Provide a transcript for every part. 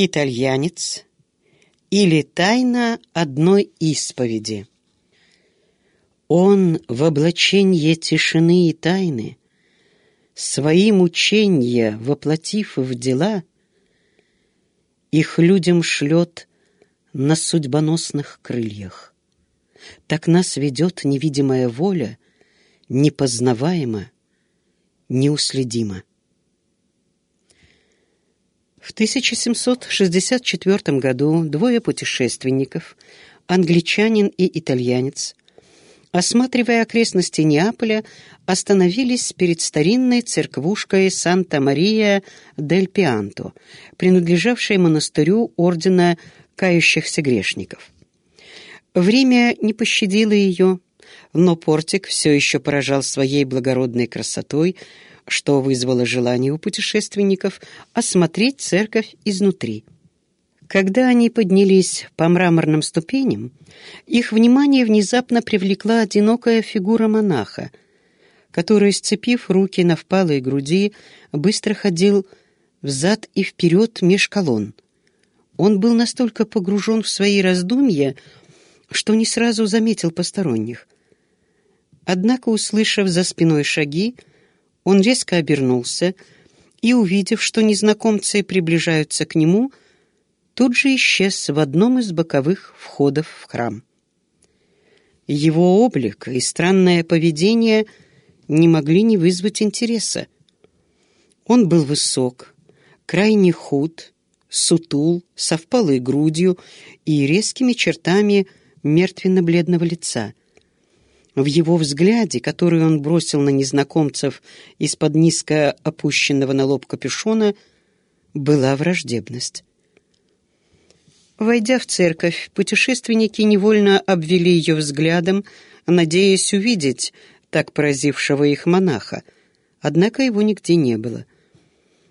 итальянец или тайна одной исповеди. Он в облаченье тишины и тайны, Свои мучения воплотив в дела, Их людям шлет на судьбоносных крыльях. Так нас ведет невидимая воля, Непознаваемо, неуследимо. В 1764 году двое путешественников, англичанин и итальянец, осматривая окрестности Неаполя, остановились перед старинной церквушкой Санта-Мария-дель-Пианто, принадлежавшей монастырю ордена кающихся грешников. Время не пощадило ее, но портик все еще поражал своей благородной красотой, что вызвало желание у путешественников осмотреть церковь изнутри. Когда они поднялись по мраморным ступеням, их внимание внезапно привлекла одинокая фигура монаха, который, сцепив руки на впалой груди, быстро ходил взад и вперед меж колонн. Он был настолько погружен в свои раздумья, что не сразу заметил посторонних. Однако, услышав за спиной шаги, он резко обернулся и, увидев, что незнакомцы приближаются к нему, тут же исчез в одном из боковых входов в храм. Его облик и странное поведение не могли не вызвать интереса. Он был высок, крайне худ, сутул, со впалой грудью и резкими чертами мертвенно-бледного лица — в его взгляде, который он бросил на незнакомцев из-под низко опущенного на лоб капюшона, была враждебность. Войдя в церковь, путешественники невольно обвели ее взглядом, надеясь увидеть так поразившего их монаха, однако его нигде не было.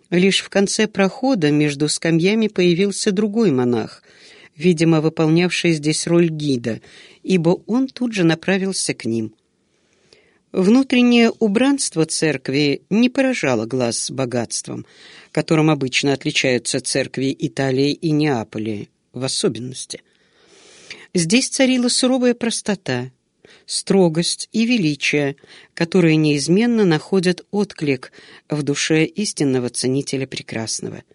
Лишь в конце прохода между скамьями появился другой монах — видимо, выполнявший здесь роль гида, ибо он тут же направился к ним. Внутреннее убранство церкви не поражало глаз богатством, которым обычно отличаются церкви Италии и Неаполя в особенности. Здесь царила суровая простота, строгость и величие, которые неизменно находят отклик в душе истинного ценителя прекрасного –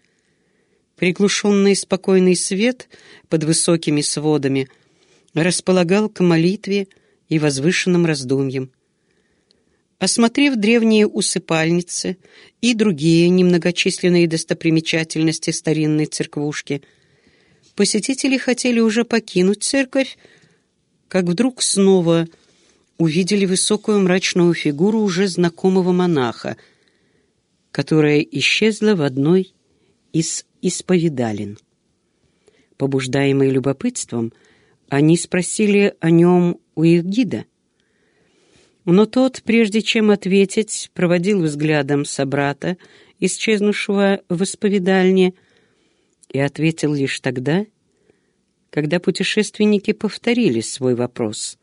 Приглушенный спокойный свет под высокими сводами располагал к молитве и возвышенным раздумьям. Осмотрев древние усыпальницы и другие немногочисленные достопримечательности старинной церквушки, посетители хотели уже покинуть церковь, как вдруг снова увидели высокую мрачную фигуру уже знакомого монаха, которая исчезла в одной из исповедален. Побуждаемые любопытством, они спросили о нем у их гида. Но тот, прежде чем ответить, проводил взглядом собрата, исчезнувшего в исповедальне, и ответил лишь тогда, когда путешественники повторили свой вопрос.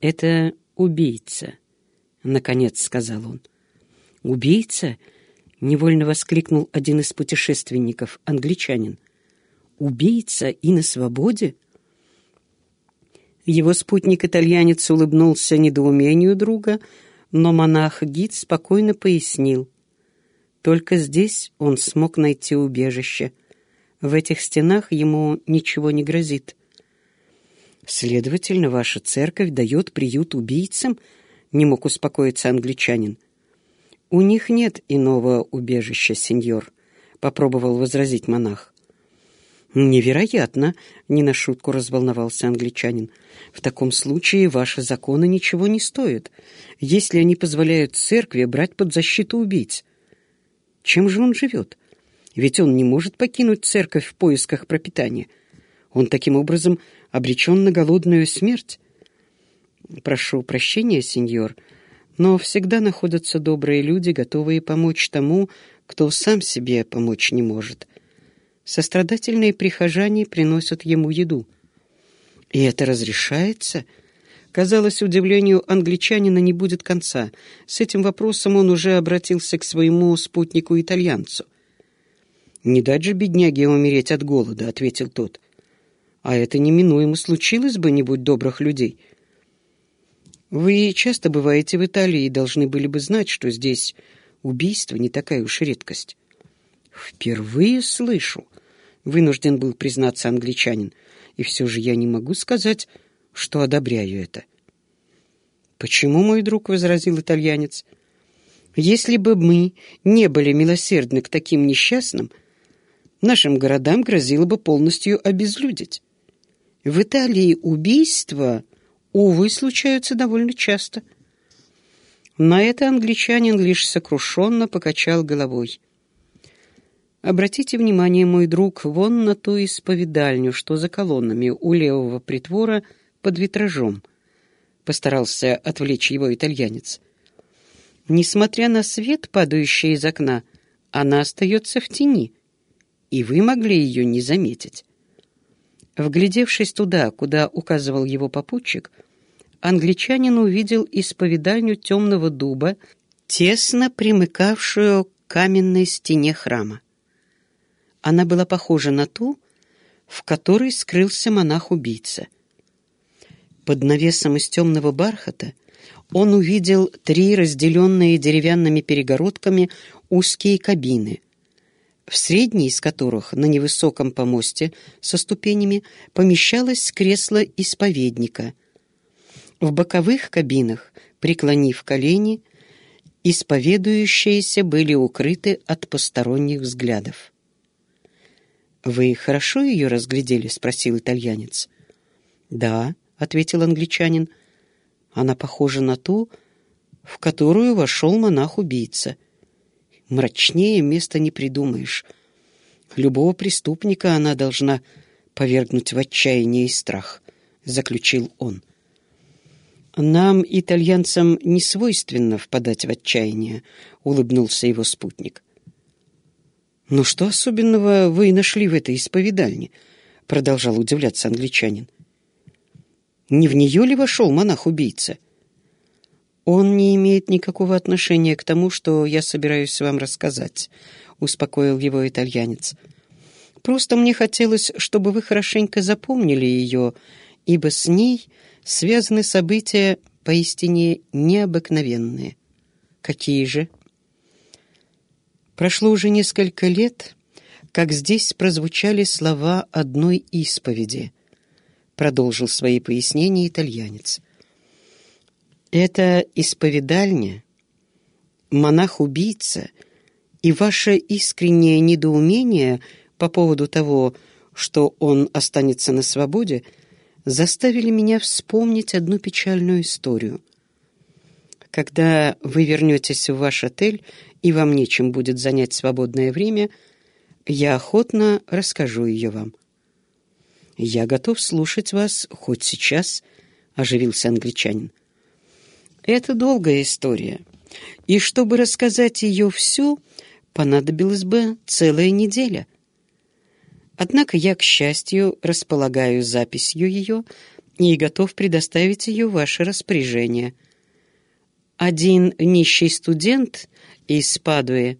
«Это убийца», — наконец сказал он. «Убийца?» Невольно воскликнул один из путешественников, англичанин. «Убийца и на свободе?» Его спутник-итальянец улыбнулся недоумению друга, но монах-гид спокойно пояснил. Только здесь он смог найти убежище. В этих стенах ему ничего не грозит. «Следовательно, ваша церковь дает приют убийцам?» — не мог успокоиться англичанин. «У них нет иного убежища, сеньор», — попробовал возразить монах. «Невероятно!» — не на шутку разволновался англичанин. «В таком случае ваши законы ничего не стоят, если они позволяют церкви брать под защиту убийц. Чем же он живет? Ведь он не может покинуть церковь в поисках пропитания. Он таким образом обречен на голодную смерть». «Прошу прощения, сеньор», но всегда находятся добрые люди, готовые помочь тому, кто сам себе помочь не может. Сострадательные прихожане приносят ему еду. И это разрешается? Казалось, удивлению англичанина не будет конца. С этим вопросом он уже обратился к своему спутнику-итальянцу. «Не дать же бедняге умереть от голода», — ответил тот. «А это неминуемо случилось бы, не будь добрых людей». «Вы часто бываете в Италии и должны были бы знать, что здесь убийство не такая уж редкость». «Впервые слышу», — вынужден был признаться англичанин, «и все же я не могу сказать, что одобряю это». «Почему, мой друг?» — возразил итальянец. «Если бы мы не были милосердны к таким несчастным, — нашим городам грозило бы полностью обезлюдить. В Италии убийства, увы, случаются довольно часто. На это англичанин лишь сокрушенно покачал головой. Обратите внимание, мой друг, вон на ту исповедальню, что за колоннами у левого притвора под витражом. Постарался отвлечь его итальянец. Несмотря на свет, падающий из окна, она остается в тени — и вы могли ее не заметить. Вглядевшись туда, куда указывал его попутчик, англичанин увидел исповедальню темного дуба, тесно примыкавшую к каменной стене храма. Она была похожа на ту, в которой скрылся монах-убийца. Под навесом из темного бархата он увидел три разделенные деревянными перегородками узкие кабины, в средней из которых на невысоком помосте со ступенями помещалось кресло исповедника. В боковых кабинах, преклонив колени, исповедующиеся были укрыты от посторонних взглядов. «Вы хорошо ее разглядели?» — спросил итальянец. «Да», — ответил англичанин. «Она похожа на ту, в которую вошел монах-убийца. Мрачнее места не придумаешь. Любого преступника она должна повергнуть в отчаяние и страх, заключил он. Нам, итальянцам, не свойственно впадать в отчаяние, улыбнулся его спутник. Но что особенного вы нашли в этой исповедальне? продолжал удивляться англичанин. Не в нее ли вошел монах-убийца? «Он не имеет никакого отношения к тому, что я собираюсь вам рассказать», — успокоил его итальянец. «Просто мне хотелось, чтобы вы хорошенько запомнили ее, ибо с ней связаны события поистине необыкновенные». «Какие же?» Прошло уже несколько лет, как здесь прозвучали слова одной исповеди, продолжил свои пояснения итальянец. Это исповедальня, монах-убийца и ваше искреннее недоумение по поводу того, что он останется на свободе, заставили меня вспомнить одну печальную историю. Когда вы вернетесь в ваш отель и вам нечем будет занять свободное время, я охотно расскажу ее вам. «Я готов слушать вас хоть сейчас», — оживился англичанин. Это долгая история, и чтобы рассказать ее всю, понадобилась бы целая неделя. Однако я, к счастью, располагаю записью ее и готов предоставить ее ваше распоряжение. Один нищий студент из Падуи,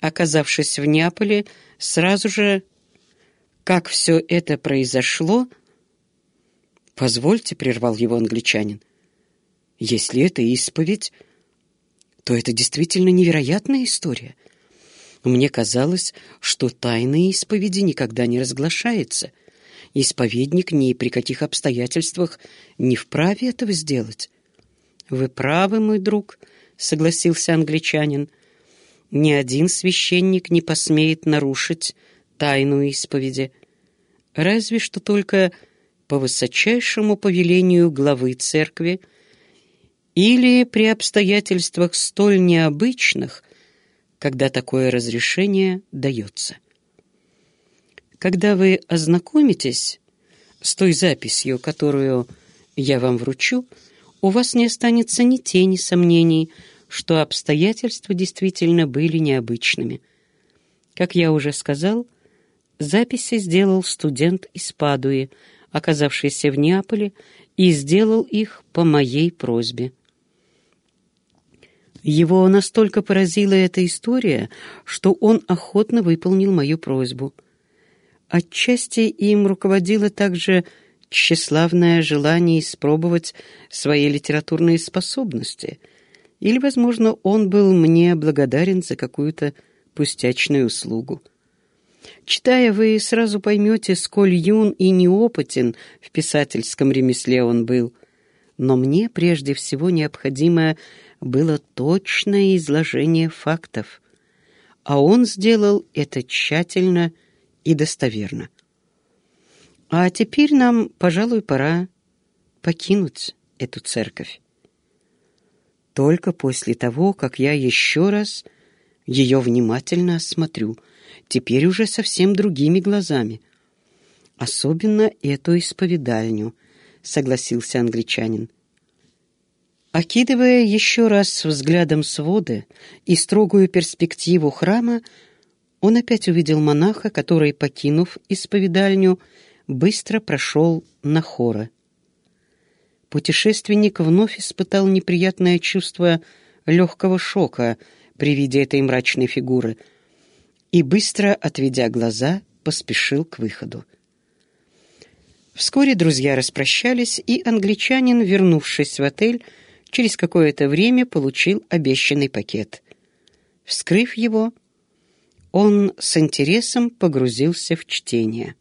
оказавшись в Неаполе, сразу же, как все это произошло... «Позвольте», — прервал его англичанин, — если это исповедь, то это действительно невероятная история. Мне казалось, что тайна исповеди никогда не разглашается. Исповедник ни при каких обстоятельствах не вправе этого сделать. «Вы правы, мой друг», — согласился англичанин. «Ни один священник не посмеет нарушить тайну исповеди. Разве что только по высочайшему повелению главы церкви — или при обстоятельствах столь необычных, когда такое разрешение дается. Когда вы ознакомитесь с той записью, которую я вам вручу, у вас не останется ни тени сомнений, что обстоятельства действительно были необычными. Как я уже сказал, записи сделал студент из Падуи, оказавшийся в Неаполе, и сделал их по моей просьбе. Его настолько поразила эта история, что он охотно выполнил мою просьбу. Отчасти им руководило также тщеславное желание испробовать свои литературные способности, или, возможно, он был мне благодарен за какую-то пустячную услугу. Читая, вы сразу поймете, сколь юн и неопытен в писательском ремесле он был. Но мне прежде всего необходимо было точное изложение фактов, а он сделал это тщательно и достоверно. А теперь нам, пожалуй, пора покинуть эту церковь. Только после того, как я еще раз ее внимательно осмотрю, теперь уже совсем другими глазами. Особенно эту исповедальню, согласился англичанин. Окидывая еще раз взглядом своды и строгую перспективу храма, он опять увидел монаха, который, покинув исповедальню, быстро прошел на хора. Путешественник вновь испытал неприятное чувство легкого шока при виде этой мрачной фигуры и, быстро отведя глаза, поспешил к выходу. Вскоре друзья распрощались, и англичанин, вернувшись в отель, через какое-то время получил обещанный пакет. Вскрыв его, он с интересом погрузился в чтение.